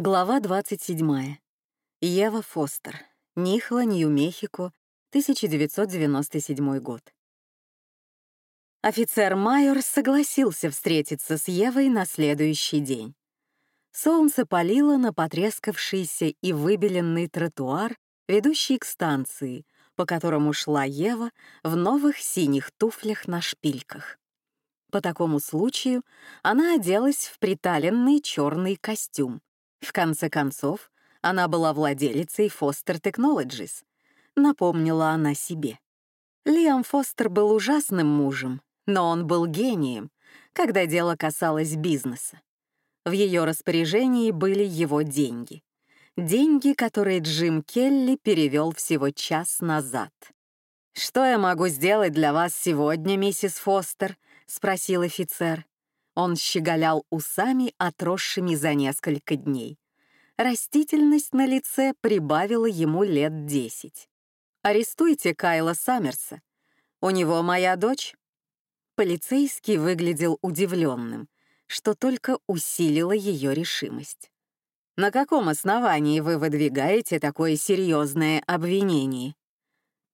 Глава 27. Ева Фостер. Нихла, Нью-Мехико, 1997 год. Офицер Майор согласился встретиться с Евой на следующий день. Солнце палило на потрескавшийся и выбеленный тротуар, ведущий к станции, по которому шла Ева в новых синих туфлях на шпильках. По такому случаю она оделась в приталенный черный костюм. В конце концов, она была владелицей Foster Technologies, напомнила она себе. Лиам Фостер был ужасным мужем, но он был гением, когда дело касалось бизнеса. В ее распоряжении были его деньги. Деньги, которые Джим Келли перевел всего час назад. «Что я могу сделать для вас сегодня, миссис Фостер?» — спросил офицер. Он щеголял усами, отросшими за несколько дней. Растительность на лице прибавила ему лет десять. «Арестуйте Кайла Саммерса. У него моя дочь». Полицейский выглядел удивленным, что только усилило ее решимость. «На каком основании вы выдвигаете такое серьезное обвинение?»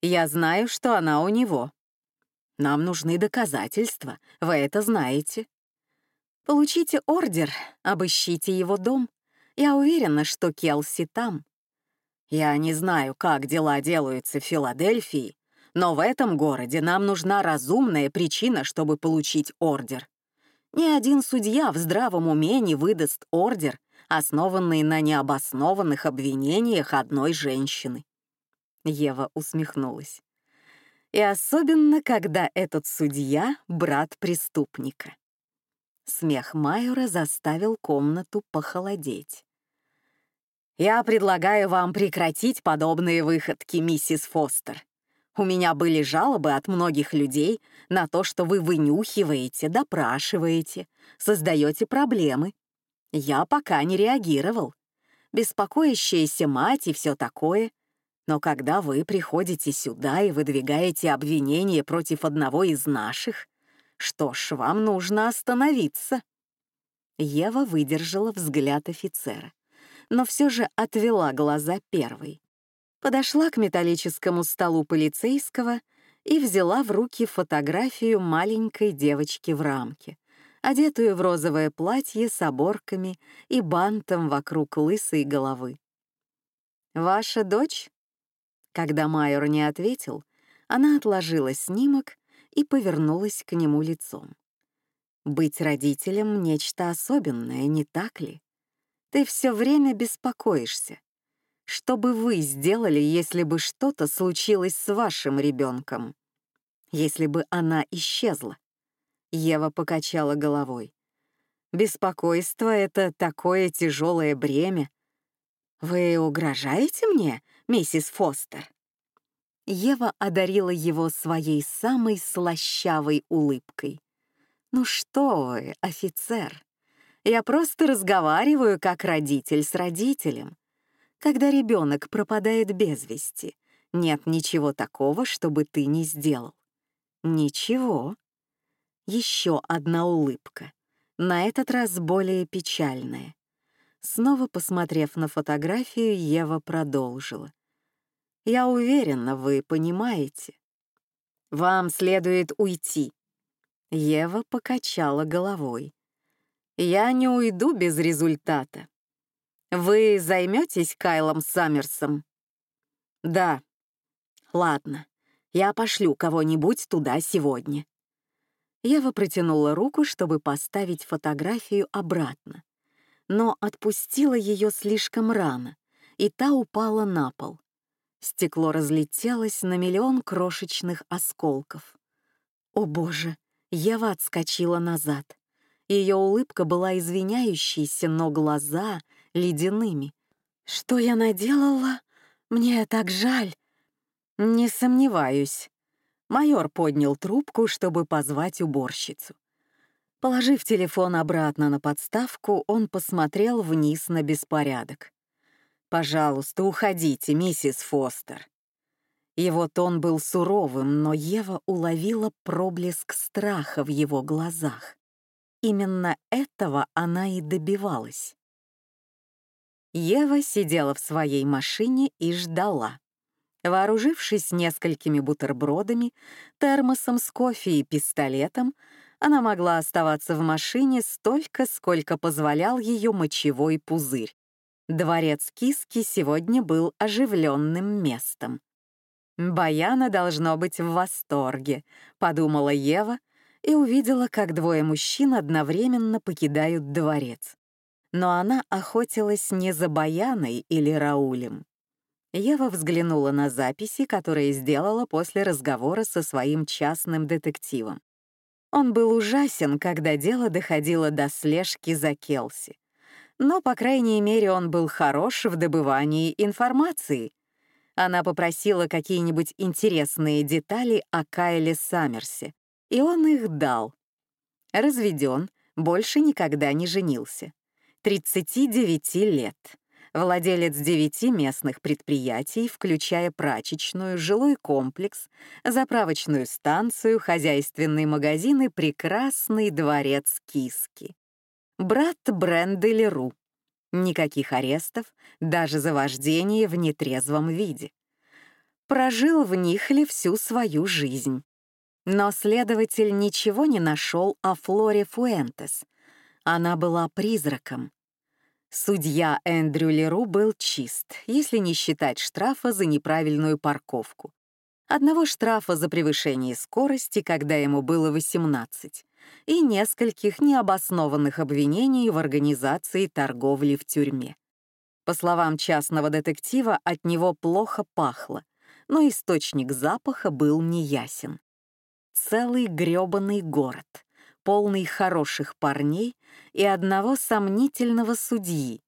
«Я знаю, что она у него», нам нужны доказательства, вы это знаете. Получите ордер, обыщите его дом. Я уверена, что Келси там. Я не знаю, как дела делаются в Филадельфии, но в этом городе нам нужна разумная причина, чтобы получить ордер. Ни один судья в здравом уме не выдаст ордер, основанный на необоснованных обвинениях одной женщины. Ева усмехнулась. И особенно, когда этот судья — брат преступника. Смех Майора заставил комнату похолодеть. «Я предлагаю вам прекратить подобные выходки, миссис Фостер. У меня были жалобы от многих людей на то, что вы вынюхиваете, допрашиваете, создаете проблемы. Я пока не реагировал. Беспокоящаяся мать и все такое. Но когда вы приходите сюда и выдвигаете обвинения против одного из наших, что ж, вам нужно остановиться. Ева выдержала взгляд офицера, но все же отвела глаза первой. Подошла к металлическому столу полицейского и взяла в руки фотографию маленькой девочки в рамке, одетую в розовое платье с оборками и бантом вокруг лысой головы. «Ваша дочь?» Когда Майор не ответил, она отложила снимок и повернулась к нему лицом. «Быть родителем — нечто особенное, не так ли? Ты все время беспокоишься. Что бы вы сделали, если бы что-то случилось с вашим ребенком? Если бы она исчезла?» Ева покачала головой. «Беспокойство — это такое тяжелое бремя. Вы угрожаете мне, миссис Фостер?» Ева одарила его своей самой слащавой улыбкой. «Ну что вы, офицер, я просто разговариваю как родитель с родителем. Когда ребенок пропадает без вести, нет ничего такого, чтобы ты не сделал. Ничего. Еще одна улыбка, на этот раз более печальная. Снова посмотрев на фотографию, Ева продолжила. Я уверена, вы понимаете. Вам следует уйти. Ева покачала головой. Я не уйду без результата. Вы займетесь Кайлом Саммерсом? Да. Ладно, я пошлю кого-нибудь туда сегодня. Ева протянула руку, чтобы поставить фотографию обратно, но отпустила ее слишком рано, и та упала на пол. Стекло разлетелось на миллион крошечных осколков. О боже, Ева отскочила назад. Ее улыбка была извиняющейся, но глаза — ледяными. «Что я наделала? Мне так жаль!» «Не сомневаюсь». Майор поднял трубку, чтобы позвать уборщицу. Положив телефон обратно на подставку, он посмотрел вниз на беспорядок. «Пожалуйста, уходите, миссис Фостер». Его тон был суровым, но Ева уловила проблеск страха в его глазах. Именно этого она и добивалась. Ева сидела в своей машине и ждала. Вооружившись несколькими бутербродами, термосом с кофе и пистолетом, она могла оставаться в машине столько, сколько позволял ее мочевой пузырь. Дворец Киски сегодня был оживленным местом. «Баяна должно быть в восторге», — подумала Ева и увидела, как двое мужчин одновременно покидают дворец. Но она охотилась не за Баяной или Раулем. Ева взглянула на записи, которые сделала после разговора со своим частным детективом. Он был ужасен, когда дело доходило до слежки за Келси. Но, по крайней мере, он был хорош в добывании информации. Она попросила какие-нибудь интересные детали о Кайле Саммерсе, и он их дал. Разведен, больше никогда не женился. 39 лет. Владелец девяти местных предприятий, включая прачечную, жилой комплекс, заправочную станцию, хозяйственный магазин и прекрасный дворец Киски. Брат Бренды Леру. Никаких арестов, даже за вождение в нетрезвом виде. Прожил в Нихле всю свою жизнь. Но следователь ничего не нашел о Флоре Фуэнтес. Она была призраком. Судья Эндрю Леру был чист, если не считать штрафа за неправильную парковку. Одного штрафа за превышение скорости, когда ему было 18, и нескольких необоснованных обвинений в организации торговли в тюрьме. По словам частного детектива, от него плохо пахло, но источник запаха был неясен. Целый грёбаный город — полный хороших парней и одного сомнительного судьи,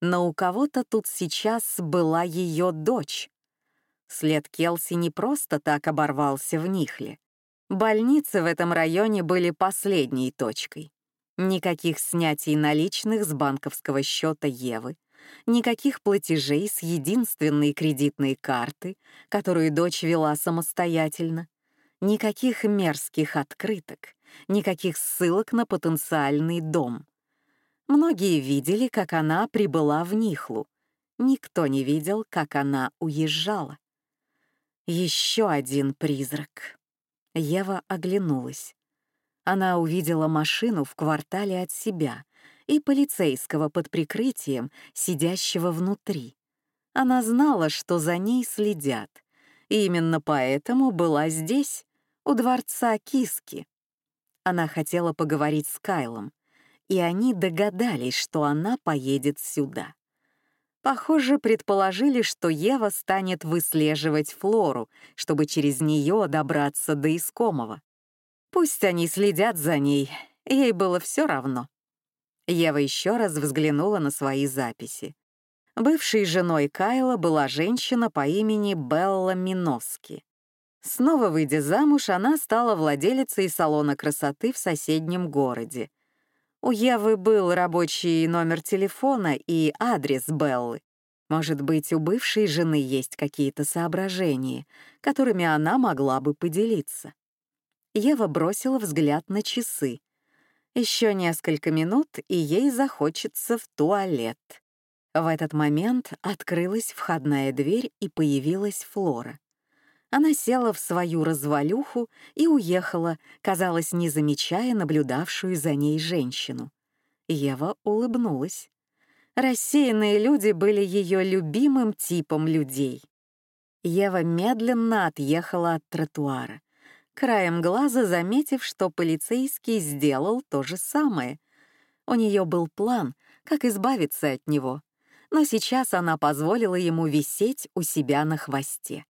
но у кого-то тут сейчас была ее дочь. След Келси не просто так оборвался в Нихле. Больницы в этом районе были последней точкой. Никаких снятий наличных с банковского счета Евы, никаких платежей с единственной кредитной карты, которую дочь вела самостоятельно, никаких мерзких открыток, никаких ссылок на потенциальный дом. Многие видели, как она прибыла в Нихлу. Никто не видел, как она уезжала. Еще один призрак. Ева оглянулась. Она увидела машину в квартале от себя и полицейского под прикрытием, сидящего внутри. Она знала, что за ней следят, и именно поэтому была здесь, у дворца Киски. Она хотела поговорить с Кайлом, и они догадались, что она поедет сюда. Похоже, предположили, что Ева станет выслеживать Флору, чтобы через нее добраться до искомого. Пусть они следят за ней, ей было все равно. Ева еще раз взглянула на свои записи. Бывшей женой Кайла была женщина по имени Белла Миноски. Снова выйдя замуж, она стала владелицей салона красоты в соседнем городе. У Евы был рабочий номер телефона и адрес Беллы. Может быть, у бывшей жены есть какие-то соображения, которыми она могла бы поделиться. Ева бросила взгляд на часы. Еще несколько минут, и ей захочется в туалет. В этот момент открылась входная дверь, и появилась Флора. Она села в свою развалюху и уехала, казалось, не замечая наблюдавшую за ней женщину. Ева улыбнулась. Рассеянные люди были ее любимым типом людей. Ева медленно отъехала от тротуара, краем глаза заметив, что полицейский сделал то же самое. У нее был план, как избавиться от него, но сейчас она позволила ему висеть у себя на хвосте.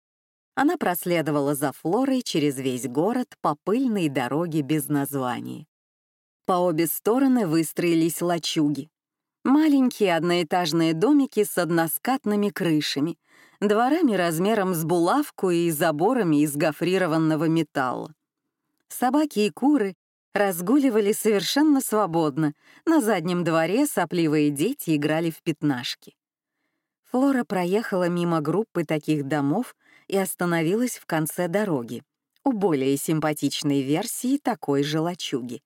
Она проследовала за Флорой через весь город по пыльной дороге без названий. По обе стороны выстроились лачуги. Маленькие одноэтажные домики с односкатными крышами, дворами размером с булавку и заборами из гофрированного металла. Собаки и куры разгуливали совершенно свободно. На заднем дворе сопливые дети играли в пятнашки. Флора проехала мимо группы таких домов и остановилась в конце дороги, у более симпатичной версии такой же лачуги.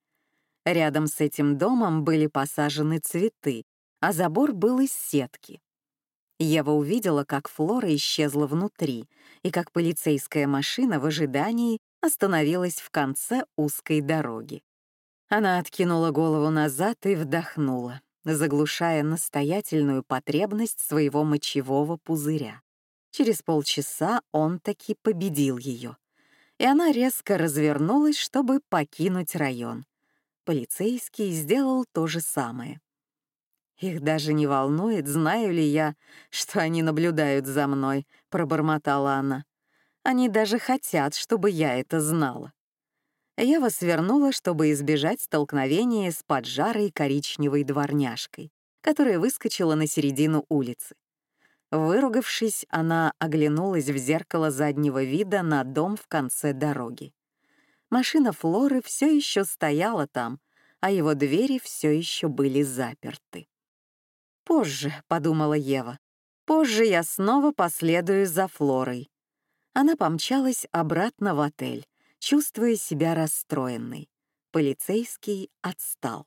Рядом с этим домом были посажены цветы, а забор был из сетки. Ева увидела, как Флора исчезла внутри и как полицейская машина в ожидании остановилась в конце узкой дороги. Она откинула голову назад и вдохнула, заглушая настоятельную потребность своего мочевого пузыря. Через полчаса он таки победил ее, и она резко развернулась, чтобы покинуть район. Полицейский сделал то же самое. «Их даже не волнует, знаю ли я, что они наблюдают за мной», — пробормотала она. «Они даже хотят, чтобы я это знала». Ева свернула, чтобы избежать столкновения с поджарой коричневой дворняжкой, которая выскочила на середину улицы. Выругавшись, она оглянулась в зеркало заднего вида на дом в конце дороги. Машина Флоры все еще стояла там, а его двери все еще были заперты. «Позже», — подумала Ева, — «позже я снова последую за Флорой». Она помчалась обратно в отель, чувствуя себя расстроенной. Полицейский отстал.